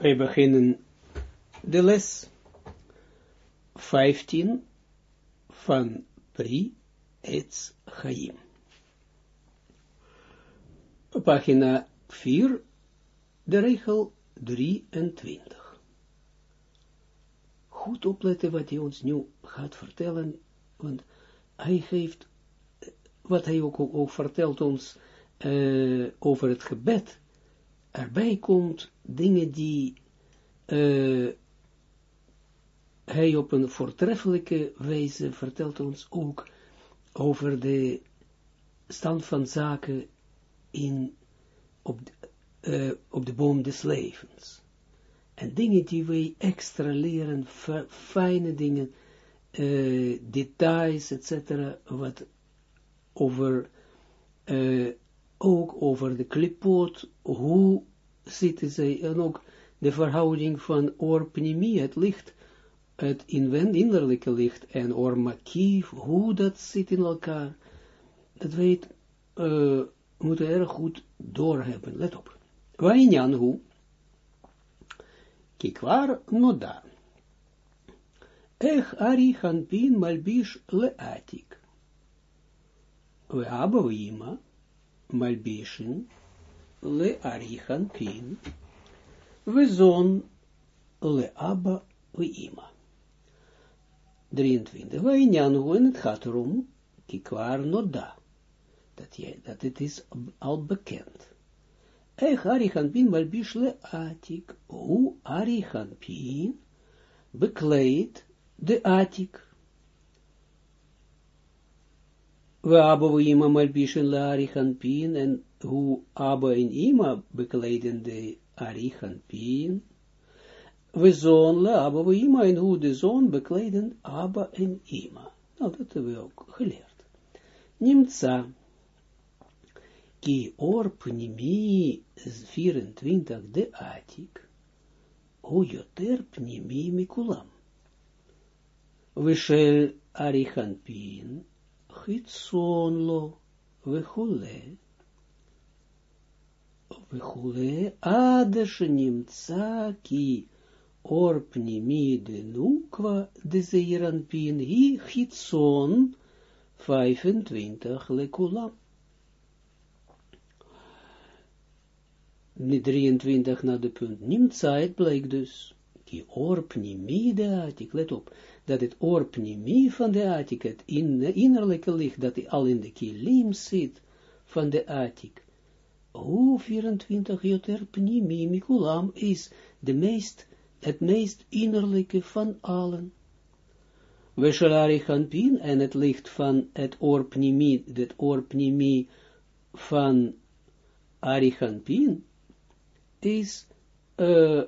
Wij beginnen de les 15 van Pri Etz Chaim. Pagina 4, de regel 23. Goed opletten wat hij ons nu gaat vertellen, want hij geeft, wat hij ook, ook vertelt ons uh, over het gebed, erbij komt dingen die uh, hij op een voortreffelijke wijze vertelt ons ook over de stand van zaken in, op, uh, op de boom des levens. En dingen die wij extra leren, fijne dingen, uh, details, etc., wat over, ook over de klipot, hoe zitten zij, en ook de verhouding van oorpnemie, het licht, het innerlijke licht, en oormakief, hoe dat zit in elkaar, dat weet, uh, moeten erg goed doorhebben, let op. Wainyan hoe, kikwar noda, ech ari hanpin malbish leatik, we abba malbishin le ari hanpin, we zon le abba we ima. 23. We injan en het gaat erom, kikwar noda, dat, dat het is al bekend. Ech arichanpin malbish le atik, hoe arichanpin bekleedt de atik. We abba we ima malbishen le arichanpin, en hoe abba en ima bekleden de Arichanpin, we zoon le Abba we Ima, en hoe de zoon bekleden Abba en Ima. Nou, dat hebben we ook geleerd. Nimtza, ki orpnimi 24 de atik, hoe joter pnimi mikulam. We shel Arichanpin, chitson lo, we chule, וכולי, עד שנמצא כי אור פנימי דנוקווה דזעירנפין היא חיצון 25 לכולם. 23 naar de punt. Nimtza, het blijkt dus, die oorpnimie de atik, let op, dat het oorpnimie van de atik, het in, innerlijke licht, dat al in de kilim zit van de atik, hoe 24 joter pnimi mikulam is de meest, het meest innerlijke van allen. Veshalari Hanpin en het licht van het oorpnimi, het oorpnimi van Arichanpin is uh,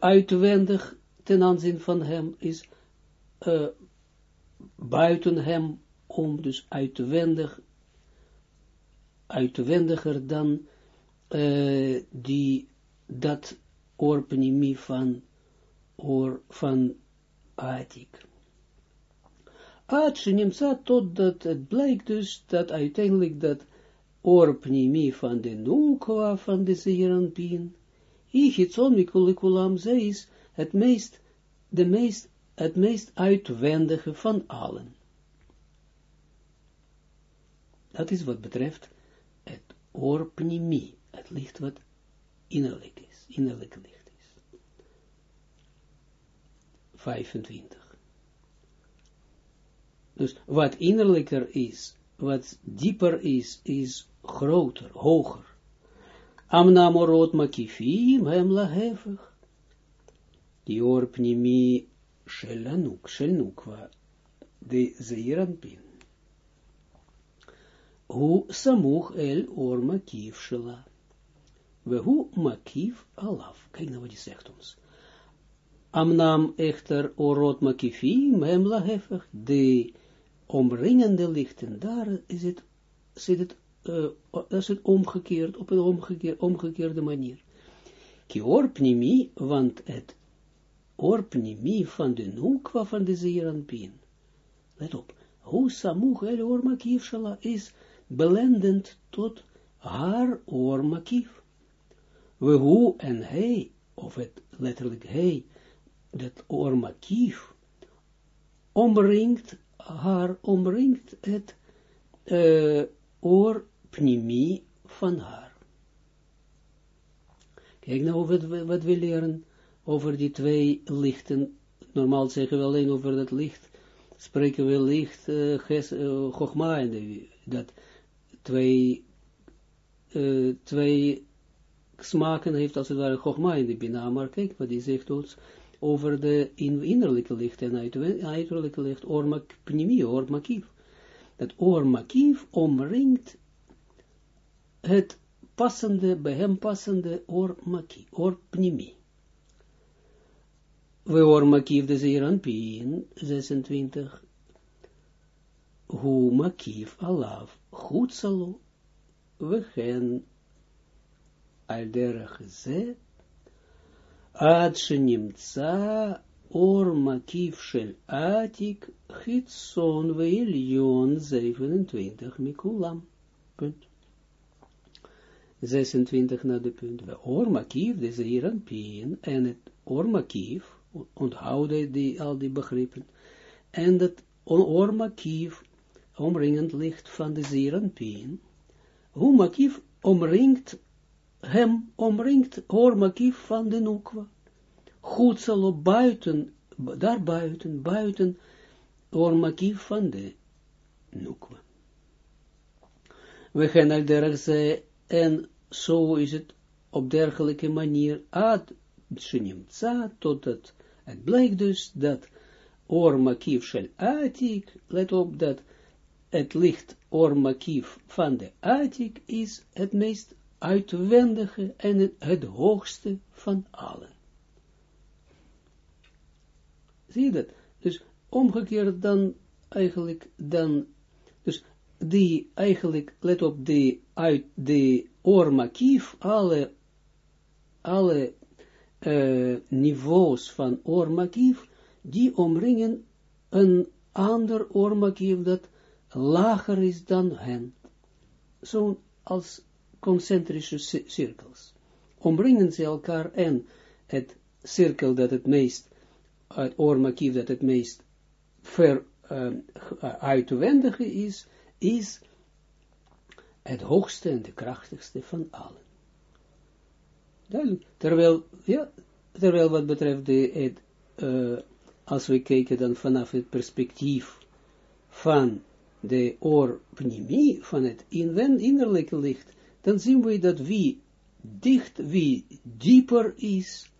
uitwendig ten aanzien van hem, is uh, buiten hem om, dus uitwendig uitwendiger dan uh, die, dat oorpnimie van, oor, van Atik. tot totdat het blijkt dus dat uiteindelijk dat oorpnimie van de Nukwa van de Zeeranpien, Ichitson Mikulikulam, zij is het meest, de meest, het meest uitwendige van allen. Dat is wat betreft orpnimi, het licht wat innerlijk is, innerlijk licht is. 25. Dus wat innerlijker is, wat dieper is, is groter, hoger. Amnamorot makifim hem lahevig. Die orpnimi shelanuk, shelnukwa, de zeiranpin. Hu samuch el or makief shela. We hu makief alaf. Kijk nou wat hij zegt ons. Amnam echter orot makifi mem lahefech. De omringende lichten, daar is het, zit het, is het omgekeerd, op een omgekeerde, manier. Ki orpnimi, want het orpnimi van de nukwa van de zeeranpien. Let op. Hoe samuch el or makief shela is belendend tot haar oormakief. we hoe en hij, of het letterlijk hij, dat ormakief, omringt haar, omringt het uh, oor pnimi van haar. Kijk nou wat, wat we leren over die twee lichten. Normaal zeggen we alleen over dat licht, spreken we licht, uh, dat twee, uh, twee smaken heeft als het ware Chogma in de Bina, maar kijk wat die zegt ons over de innerlijke licht en uiterlijke licht, ormak, pnimi, ormakief. Dat ormakief omringt het passende, bij hem passende ormakief, orpnimi. We ormakief de zeeranpien, 26, hu makief alav, goed salo, we gaan al derech ze, ad shenimtza or makif shel atik hitson veilion 27 mikulam. Punt. 26 naar de punt. We or makif, dus hier een pien, en het or makif, onthouden die, al die begrippen, en het or makif, omringend licht van de zeeranpien, hoe makif omringt hem omringt Hormakief van de Nukwa. Goed zal op buiten, daar buiten, Hormakief van de Nukwa. We gaan al dergelijke, en zo is het op dergelijke manier, ad totdat het blijkt dus dat Ormakief shel atik, let op dat het licht Ormakief van de atik is het meest uitwendige en het, het hoogste van allen. Zie je dat? Dus omgekeerd dan eigenlijk dan, dus die eigenlijk, let op, de, uit de oormakief, alle, alle uh, niveaus van oormakief, die omringen een ander oormakief dat lager is dan hen. Zo'n als concentrische cirkels. Omringen ze elkaar en het cirkel dat het meest, het oormakief dat het meest ver uh, uitwendige is, is het hoogste en de krachtigste van allen. Duidelijk. Terwijl, ja, terwijl wat betreft de, het, uh, als we kijken dan vanaf het perspectief van de oorpnimie, van het innerlijke licht, dan zien we dat wie dicht, wie dieper is,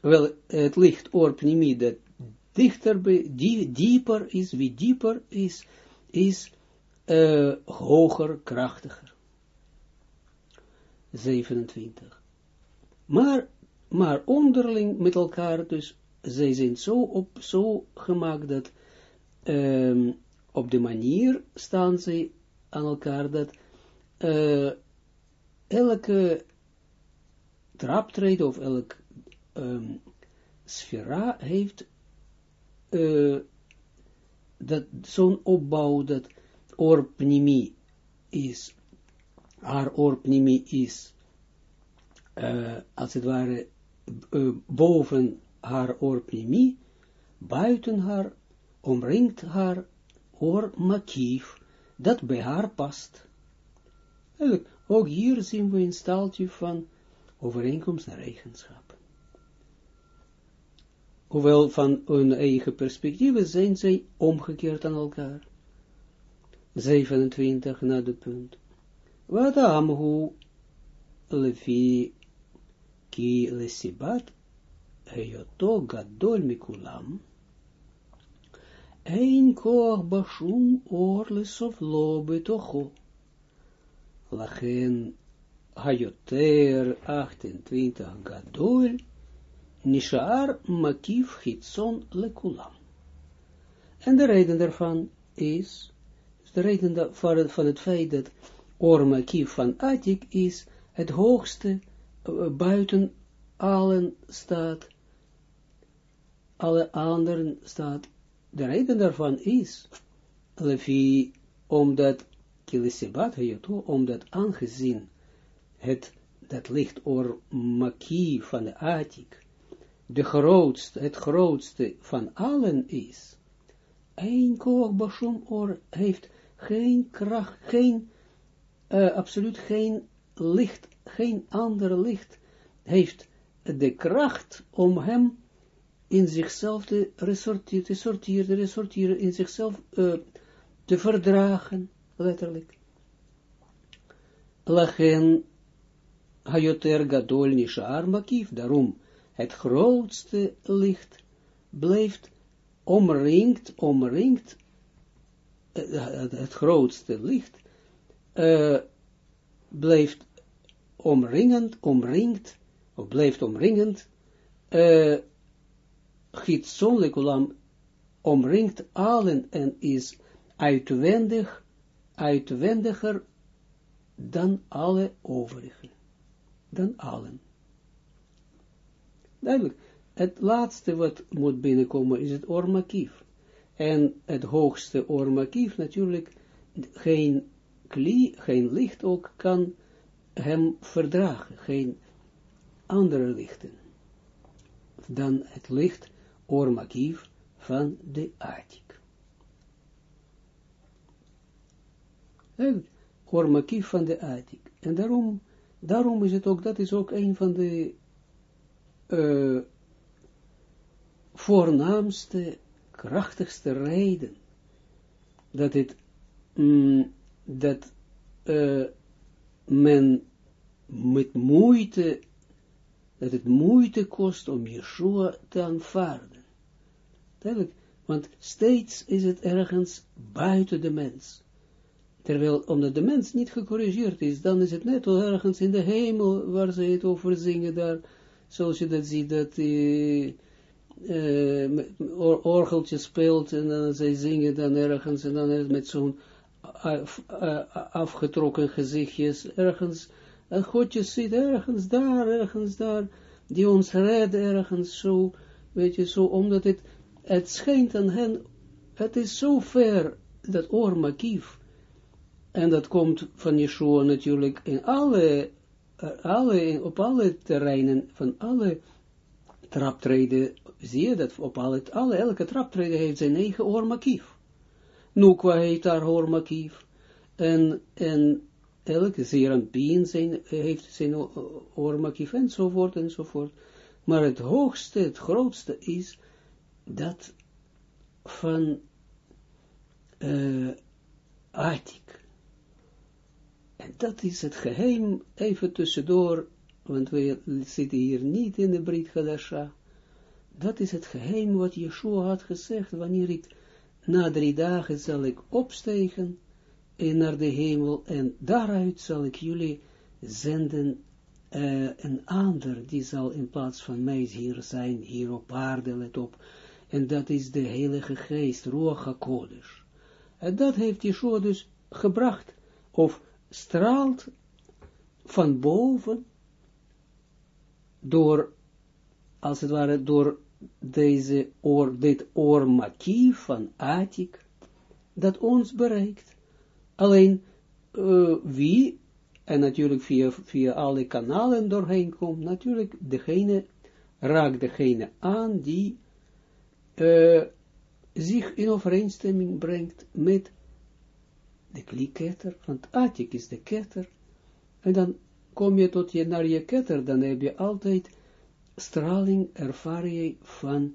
wel, het licht orpnimi dat dichter, die, dieper is, wie dieper is, is uh, hoger, krachtiger. 27. Maar, maar onderling met elkaar, dus zij zijn zo, op, zo gemaakt dat um, op de manier staan zij aan elkaar dat uh, elke traptreden of elk um, sfera heeft uh, dat zo'n opbouw dat orpnimi is, haar orpnimi is, uh, als het ware, uh, boven haar orpnimi, buiten haar, omringt haar oormakief, dat bij haar past ook hier zien we een staaltje van overeenkomst naar eigenschap. Hoewel van hun eigen perspectieven zijn zij omgekeerd aan elkaar. 27 naar de punt. Wat amhu lefi ki lesibat heyoto gadol mikulam ein koach bashum or lesof lo betocho Lachen Hayoter 28 Gadol Nishar Makif Hitson Lekulam. En de reden daarvan is, de reden van het feit dat Or van Atik is het hoogste buiten allen staat, alle anderen staat. De reden daarvan is, Levi, omdat kilisibat omdat aangezien het dat licht or maki van de Atik, de het grootste van allen is, een koog bashum or heeft geen kracht, geen, uh, absoluut geen licht, geen ander licht, heeft de kracht om hem in zichzelf te resorteren, te sorteren, te in zichzelf uh, te verdragen, letterlijk. Lachen hayoter gadol nishar makief, daarom het grootste licht blijft omringd, omringd, uh, het grootste licht uh, blijft omringend, omringd, of blijft omringend, uh, omringt allen en is uitwendig, uitwendiger dan alle overigen. Dan allen. Duidelijk. Het laatste wat moet binnenkomen is het ormakief. En het hoogste ormakief natuurlijk geen kli, geen licht ook kan hem verdragen. Geen andere lichten dan het licht ormakief van de Atik. Ormakief van de Atik. En daarom, daarom is het ook, dat is ook een van de uh, voornaamste, krachtigste reden dat het, mm, dat uh, men met moeite, dat het moeite kost om Yeshua te aanvaarden. Want steeds is het ergens buiten de mens. Terwijl, omdat de mens niet gecorrigeerd is, dan is het net al ergens in de hemel, waar ze het over zingen daar, zoals je dat ziet, dat uh, uh, orgeltje speelt, en dan zij zingen dan ergens, en dan met zo'n af, afgetrokken gezichtjes, ergens, en Godje zit ergens daar, ergens daar, die ons redt ergens zo, weet je, zo, omdat het het schijnt aan hen, het is zo ver, dat oor en dat komt van Yeshua natuurlijk in alle, eh, alle, op alle terreinen, van alle traptreden, zie je dat op alle, elke traptreden heeft zijn eigen oor Nukwa heet daar oor en, en elke Zeranpien zijn, heeft zijn oor enzovoort, enzovoort. Maar het hoogste, het grootste is, dat van uh, Atik. En dat is het geheim, even tussendoor, want we zitten hier niet in de Brit Hadasha. Dat is het geheim wat Yeshua had gezegd, wanneer ik na drie dagen zal ik opstegen en naar de hemel en daaruit zal ik jullie zenden uh, een ander, die zal in plaats van mij hier zijn, hier op aarde, let op, en dat is de Heilige Geest, Ruach HaKodesh. En dat heeft Yeshua dus gebracht, of straalt van boven, door, als het ware, door deze oor, dit oormakief van Atik, dat ons bereikt. Alleen, uh, wie, en natuurlijk via, via alle kanalen doorheen komt, natuurlijk degene, raakt degene aan die uh, zich in overeenstemming brengt met de klieketter, want Atik is de ketter, en dan kom je tot je naar je ketter, dan heb je altijd straling, ervaring van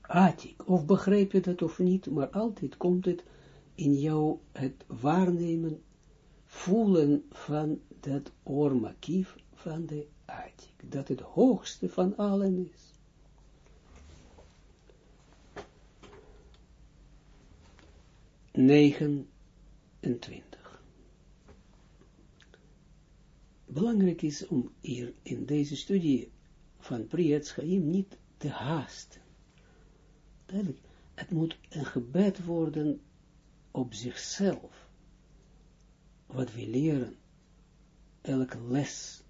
Atik, of begrijp je dat of niet, maar altijd komt het in jou het waarnemen, voelen van dat oormakief van de Atik, dat het hoogste van allen is. 29. Belangrijk is om hier in deze studie van Priyat niet te haasten. Duidelijk, het moet een gebed worden op zichzelf. Wat we leren, elke les,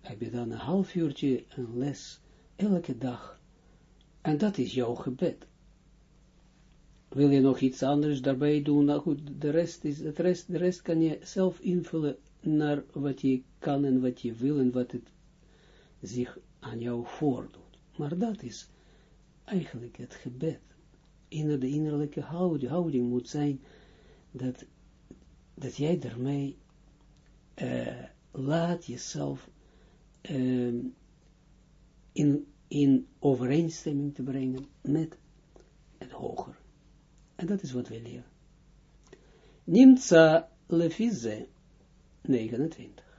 heb je dan een half uurtje een les, elke dag, en dat is jouw gebed wil je nog iets anders daarbij doen, nou goed, de rest is, het rest, de rest kan je zelf invullen naar wat je kan en wat je wil en wat het zich aan jou voordoet. Maar dat is eigenlijk het gebed. In de innerlijke houding, moet zijn dat, dat jij daarmee uh, laat jezelf uh, in, in overeenstemming te brengen met het hoger. En dat is wat we leren. Nimtza lefize 29.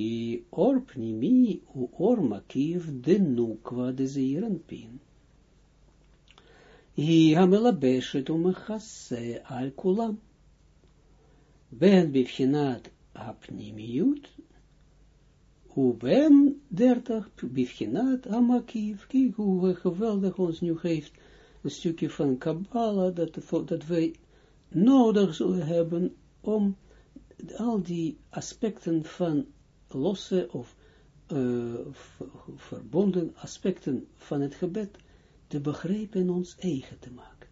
Ki orpnimi u ormakiv de nukwa de zeirenpin. Hi hamelabeshet umechase al kulam. Ben bivchinat hapnimiut hoe ben dertig bivchinat amakiv. Kijk hoe geweldig ons nu geeft een stukje van Kabbalah, dat, dat wij nodig zullen hebben om al die aspecten van losse of uh, verbonden aspecten van het gebed te begrijpen en ons eigen te maken.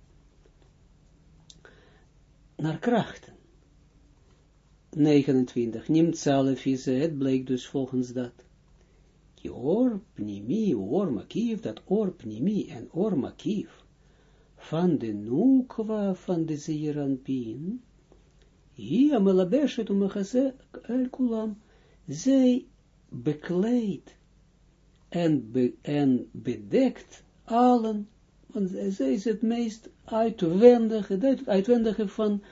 Naar krachten. 29. Nimt zelf is het bleek dus volgens dat. Die oor pnimi, oor makief, dat oor pnimi en oor makief van de nukwa van de zeeranpien, hier melabeshet umachase el kulam, zij bekleedt en, be, en bedekt allen, want zij is het meest uitwendige, het uitwendige van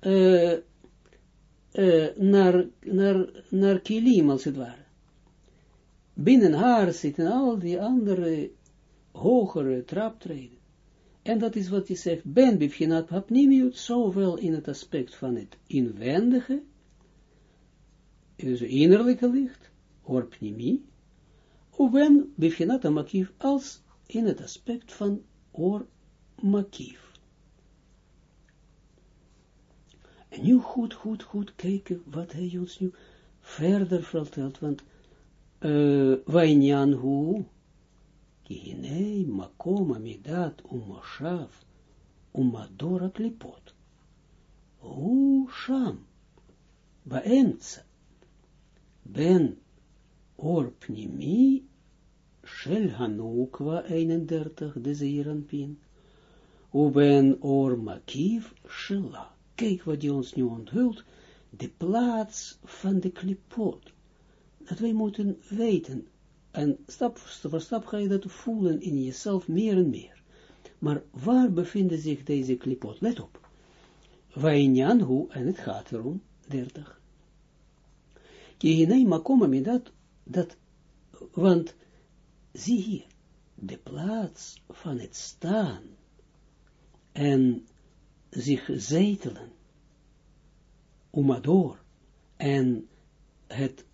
uh, uh, naar, naar, naar kilim, als het ware. Binnen haar zitten al die andere hogere traptreden. En dat is wat hij zegt, ben bivchinat hapnimiut, zowel in het aspect van het inwendige, dus innerlijke licht, or pnimi, of ben bivchinat makief, als in het aspect van or makief. En nu goed, goed, goed kijken wat hij ons nu verder vertelt, want uh, Wijnjan hoe, ki hinei makom amidat umoshav umadora klipot. Hu sham, baemtsa, ben or pnimi shel hanukwa 31 de zeiranpin, u ben or makiv shela. Kijk wat die ons nu onthult, de plaats van de klipot. Dat wij moeten weten, en stap voor stap ga je dat voelen in jezelf meer en meer. Maar waar bevinden zich deze klipot? Let op. hoe en het gaat erom, 30. Kihinei makom me dat, want zie hier, de plaats van het staan en zich zetelen, umador, en het,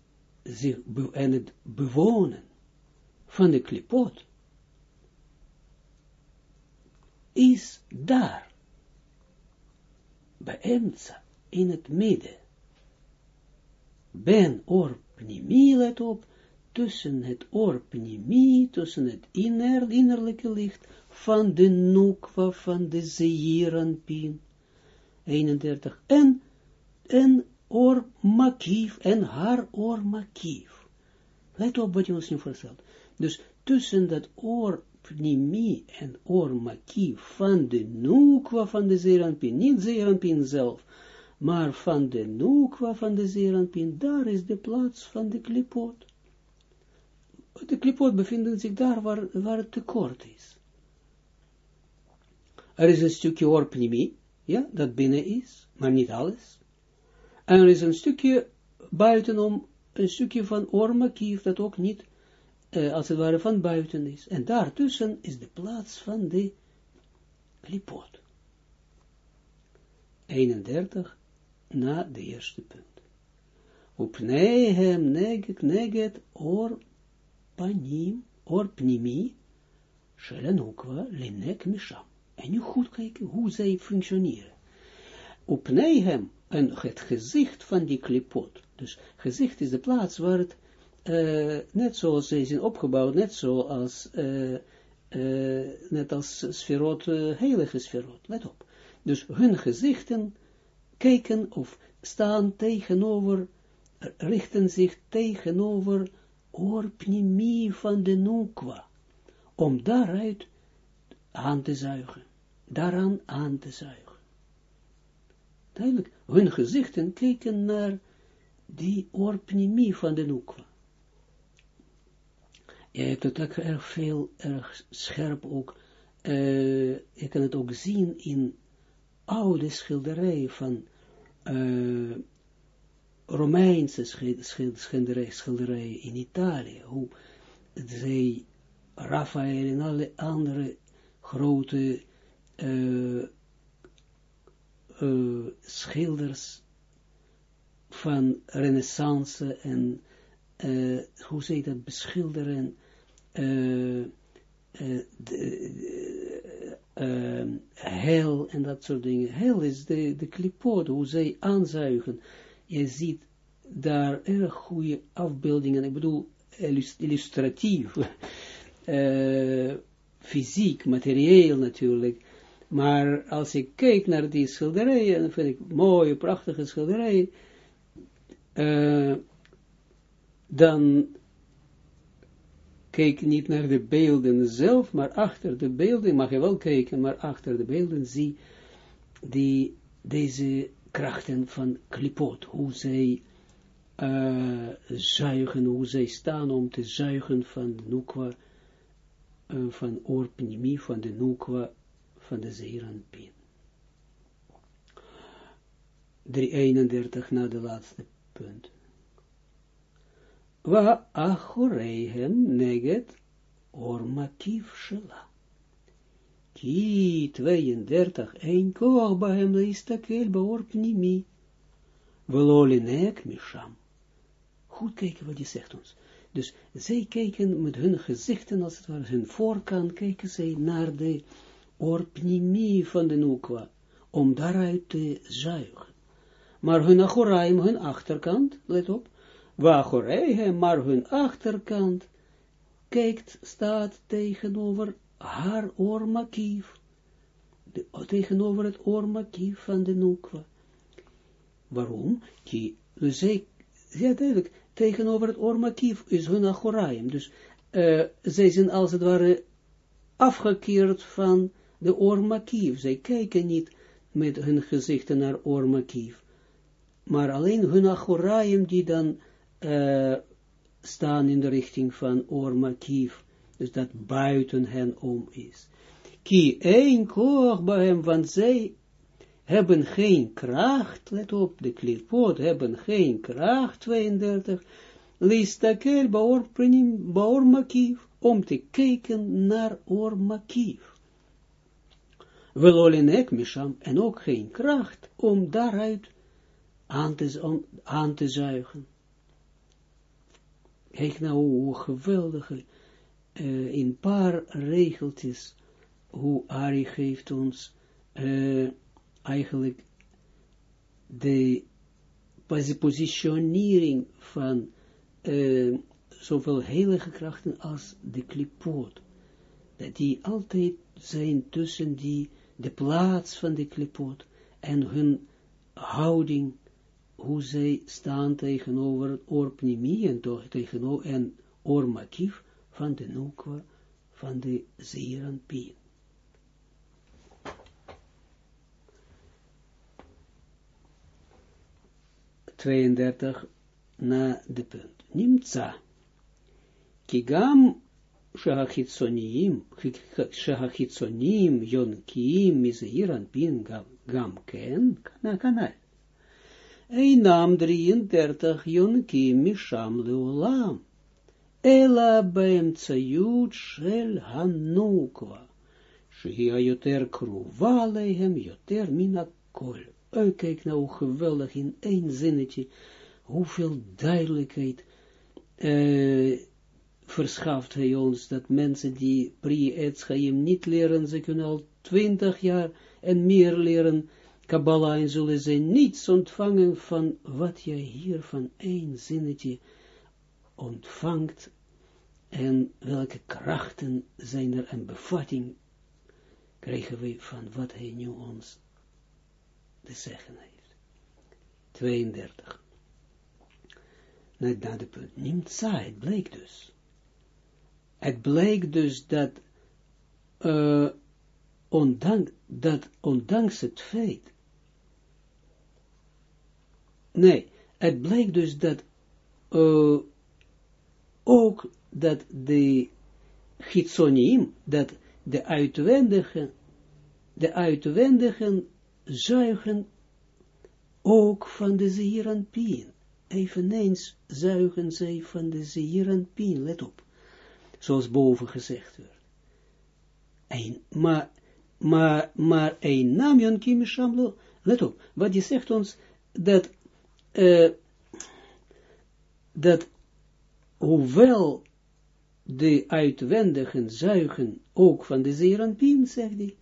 zich, en het bewonen van de klipot is daar, bij Emtsa, in het midden. Ben or pnimi, let op, tussen het or pnimi, tussen het inner, innerlijke licht, van de nukwa, van de zeeranpin, 31, en, en or makief, en haar or makief. Let op wat je ons nu vertelt. Dus tussen dat oor pnimi en oor maki van de nukwa van de zeeranpin, niet zeeranpin zelf, maar van de nukwa van de zeeranpin, daar is de plaats van de klipot. De klipot bevindt zich daar waar, waar het tekort is. Er is een stukje oorpnimi, ja, dat binnen is, maar niet alles. En er is een stukje buitenom, een stukje van oormakief, dat ook niet uh, als het ware van buiten is. En daartussen is de plaats van de klipot. 31 na de eerste punt. Op nehem neget neget or panim, or pnimi, shelenukwa linek misham. En nu goed kijken hoe zij functioneren. Op nehem, en het gezicht van die klipot. Dus gezicht is de plaats waar het uh, net zoals ze zijn opgebouwd, net zoals, uh, net als sferot, heilige sferot, let op. Dus hun gezichten kijken of staan tegenover, richten zich tegenover orpnimi van de nukwa, om daaruit aan te zuigen, daaraan aan te zuigen. Duidelijk, hun gezichten keken naar die orpnimi van de nukwa. Je hebt het erg veel, erg scherp ook, je kan het ook zien in oude schilderijen van uh, Romeinse schilderijen in Italië, hoe zij, Raphaël en alle andere grote uh, uh, schilders van renaissance en hoe zij dat beschilderen, uh, hel en dat soort dingen. Hel is de, de hoe zij aanzuigen. Je ziet daar erg goede afbeeldingen, ik bedoel illustratief, fysiek, materieel natuurlijk, maar als ik kijk naar die schilderijen, dan vind ik mooie, prachtige schilderijen, uh, dan kijk niet naar de beelden zelf, maar achter de beelden, mag je wel kijken, maar achter de beelden zie die, deze krachten van klipot, hoe zij uh, zuigen, hoe zij staan om te zuigen van Nukwa, uh, van Orpnimi, van de Nukwa, van de Zeeranpien. 331 na de laatste punt. Wa achoreihem neget ormakiv shela. Ki 32, een koch bahem leistakel baor pnimi. Velolinek misham. Goed kijken wat die zegt ons. Dus zij kijken met hun gezichten, als het ware, hun voorkant, kijken zij naar de orpnimi van de nukwa, om daaruit te zuigen. Maar hun achoraim, hun achterkant, let op, wachoreihem, maar hun achterkant, kijkt, staat tegenover haar oormakief, tegenover het oormakief van de nukwa. Waarom? Die, dus zij, ja duidelijk, tegenover het oormakief is hun achoraim, dus uh, zij zijn als het ware afgekeerd van de oormakief. Zij kijken niet met hun gezichten naar oormakief, maar alleen hun achoraim die dan uh, staan in de richting van oormakief, dus dat buiten hen om is. Ki een koog bij hem, want zij hebben geen kracht, let op, de klipot hebben geen kracht, 32, listakel baor makief, om te kijken naar oormakief. Velolinek misham, en ook geen kracht om daaruit aan te, aan te zuigen. Kijk nou hoe geweldige, uh, in paar regeltjes, hoe Ari geeft ons uh, eigenlijk de positionering van uh, zowel heilige krachten als de klipoot. Dat die altijd zijn tussen die de plaats van de klipot en hun houding, hoe zij staan tegenover het orpnimi en tegenover en ormakief van de nukwa van de zeeranpien. Tweeëndertig na de punt. Nimtza. Kigam שהחיצוניים, שהחיצוניים יונקים מזעיר אנפין גם כן, כנ"ל. Einam 33, Yonkim Misham Leolam, Ela Baemtsayut Shel Hanukwa, Shia Joter Kruva Lehem Minakol. En kijk nou geweldig in één zinnetje, hoeveel duidelijkheid eh, verschaft hij ons, dat mensen die pre-Etschaim niet leren, ze kunnen al twintig jaar en meer leren, Kabbalah en zullen ze niets ontvangen van wat jij hier van één zinnetje ontvangt en welke krachten zijn er en bevatting krijgen we van wat hij nu ons te zeggen heeft. 32. Net na de punt. Het bleek dus. Het bleek dus dat, uh, ondank, dat ondanks het feit, nee, het bleek dus dat uh, ook dat de Gitsonim, dat de uitwendigen, de uitwendigen zuigen ook van de Zeeranpien. Eveneens zuigen zij van de Zeeranpien, let op, zoals boven gezegd werd. Een, maar, maar, maar een namjan let op, wat je zegt ons, dat, uh, dat hoewel de uitwendigen zuigen ook van de Zeranpien, zegt hij,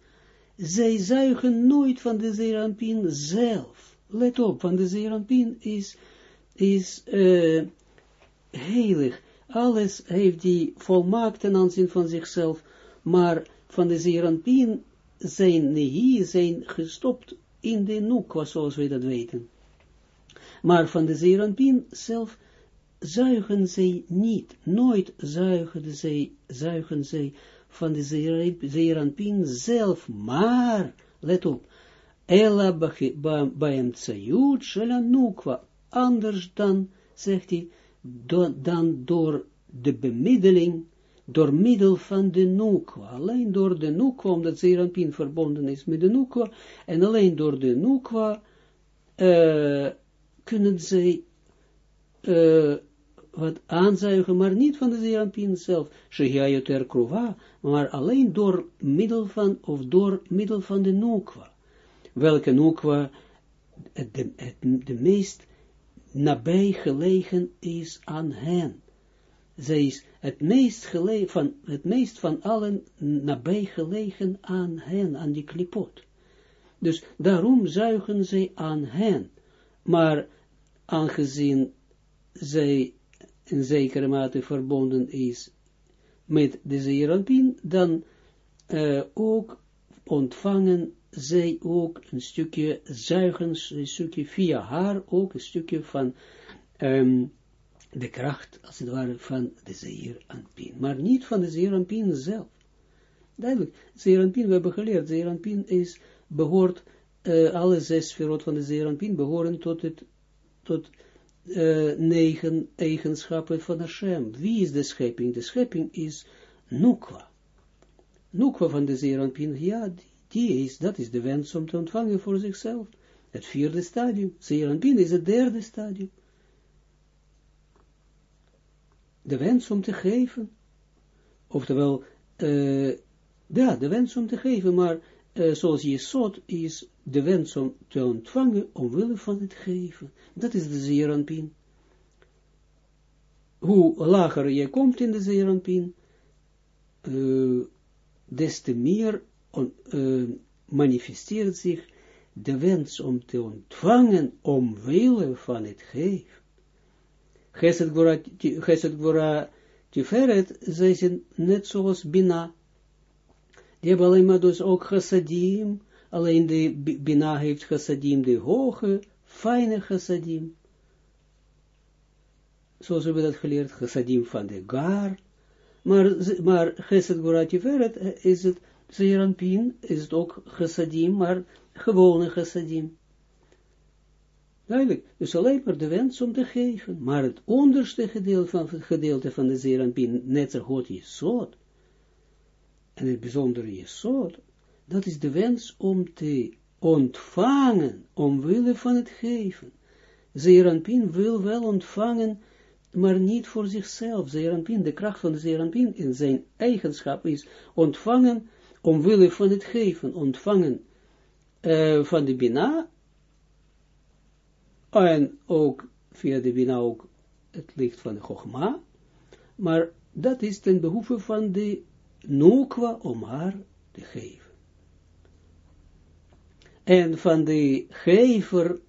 zij zuigen nooit van de Zeranpien zelf. Let op, van de Zeranpien is, is uh, heilig. Alles heeft die volmaakt ten aanzien van zichzelf, maar van de Zeranpien zijn hier zijn gestopt in de noek, zoals we dat weten. Maar van de Zeranpien zelf zuigen zij niet, nooit zuigen zij, zuigen zij van de Zeranpin zelf, maar, let op, Ella baem tsayut shelanukwa, anders dan, zegt hij, dan door de bemiddeling, door middel van de nukwa, alleen door de nukwa, omdat Zeranpin verbonden is met de nukwa, en alleen door de nukwa, uh, kunnen zij uh, wat aanzuigen, maar niet van de Zeranpien zelf, maar alleen door middel van, of door middel van de Nukwa. Welke Nukwa de, de meest nabij gelegen is aan hen. Zij is het meest, van, het meest van allen nabij gelegen aan hen, aan die klipot. Dus daarom zuigen zij aan hen. Maar aangezien zij in zekere mate verbonden is met de Zeeranpien, dan uh, ook ontvangen zij ook een stukje zuigen, een stukje via haar, ook een stukje van um, de kracht, als het ware, van de Zeeranpien. Maar niet van de Zeeranpien zelf. Duidelijk, Zeeranpien, we hebben geleerd, is, behoort, uh, alle zes van de Zeeranpien behoren tot het, tot uh, negen eigenschappen van Hashem. Wie is de schepping? De schepping is Nukwa. Nukwa van de Zeranpin, ja, die is, dat is de wens om te ontvangen voor zichzelf. Het vierde stadium. Zeranpin is het derde stadium. De wens om te geven. Oftewel, uh, ja, de wens om te geven, maar uh, zoals Jesod is de wens om te ontvangen omwille van het geven. Dat is de zeeranpien. Hoe lager je komt in de zeeranpien, uh, des te meer on, uh, manifesteert zich de wens om te ontvangen omwille van het geven. Geset Gvora Tiferet, zij zijn net zoals Bina, die hebben alleen maar ook chassadim, alleen de Bina heeft chassadim, de hoge, fijne chassadim. Zoals we dat geleerd, chassadim van de gar. Maar, maar chesed is het, Zeranpin is het ook chassadim, maar gewone chassadim. Duidelijk, dus alleen maar de wens om te geven, maar het onderste gedeelte van, gedeelte van de Zeranpin, net zo goed is zoot, en het bijzondere Jesod, dat is de wens om te ontvangen, omwille van het geven. Zeranpin wil wel ontvangen, maar niet voor zichzelf. Zeranpin, de kracht van de in zijn eigenschap is ontvangen, omwille van het geven, ontvangen uh, van de Bina, en ook via de Bina ook het licht van de Chogma, maar dat is ten behoeve van de Nukwa om haar te geven. En van de gever,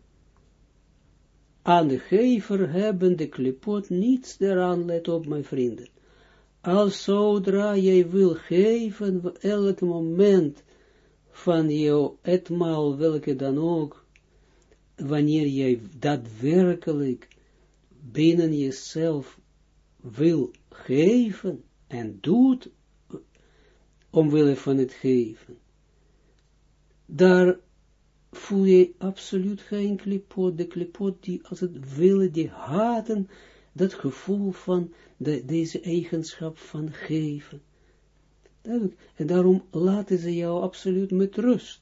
aan de gever hebben de klipot niets eraan, let op mijn vrienden. Als zodra jij wil geven, elk moment van jou, etmaal welke dan ook, wanneer jij daadwerkelijk binnen jezelf wil geven en doet omwille van het geven, daar voel je absoluut geen klipot, de klipot die als het willen, die haten, dat gevoel van de, deze eigenschap van geven. En daarom laten ze jou absoluut met rust,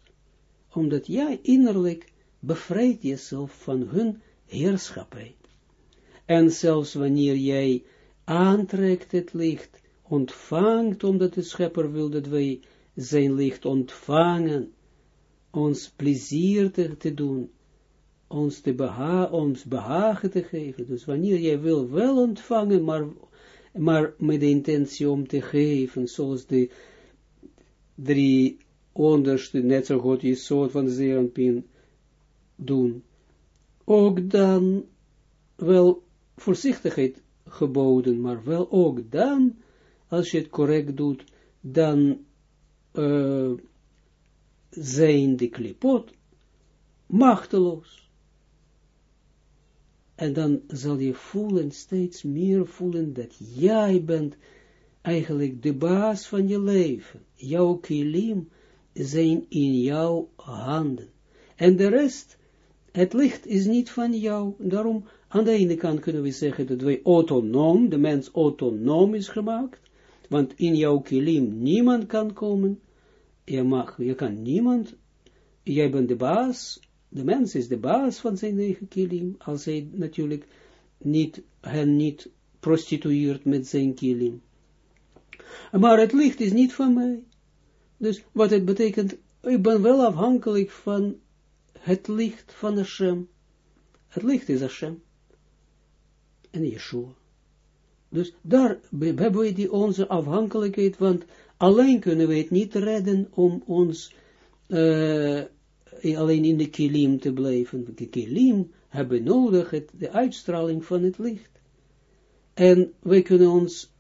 omdat jij innerlijk bevrijdt jezelf van hun heerschappij. En zelfs wanneer jij aantrekt het licht, ontvangt, omdat de schepper wil dat wij zijn licht ontvangen, ons plezier te, doen, ons, te beha ons behagen te geven. Dus wanneer jij wil wel ontvangen, maar, maar met de intentie om te geven, zoals de drie onderste, net zo goed je soort van zeeranpien doen, ook dan wel voorzichtigheid geboden, maar wel ook dan, als je het correct doet, dan uh, zijn de klipot machteloos. En dan zal je voelen, steeds meer voelen, dat jij bent eigenlijk de baas van je leven. Jouw kilim zijn in jouw handen. En de rest, het licht is niet van jou. Daarom, aan de ene kant kunnen we zeggen dat wij autonoom, de mens autonoom is gemaakt. Want in jouw kilim niemand kan komen. Je kan niemand, jij bent de baas, de mens is de baas van zijn eigen kilim, als hij natuurlijk niet, hen niet prostitueert met zijn kilim. Maar het licht is niet van mij. Dus wat het betekent, ik ben wel afhankelijk van het licht van Hashem. Het licht is Hashem. En Yeshua. Dus daar hebben we die onze afhankelijkheid, want alleen kunnen we het niet redden om ons uh, alleen in de kilim te blijven. De kilim hebben nodig het, de uitstraling van het licht. En wij kunnen ons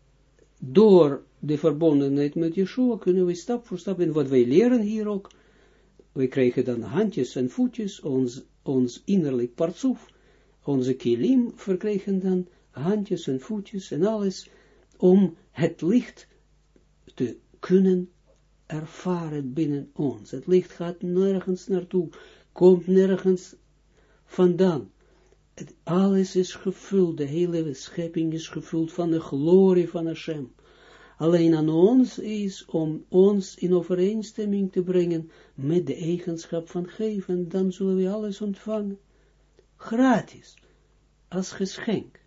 door de verbondenheid met Yeshua, kunnen we stap voor stap, en wat wij leren hier ook, wij krijgen dan handjes en voetjes, ons, ons innerlijk partsoef, onze kilim verkrijgen dan handjes en voetjes en alles, om het licht te kunnen ervaren binnen ons. Het licht gaat nergens naartoe, komt nergens vandaan. Het, alles is gevuld, de hele schepping is gevuld van de glorie van Hashem. Alleen aan ons is om ons in overeenstemming te brengen met de eigenschap van geven, dan zullen we alles ontvangen. Gratis, als geschenk.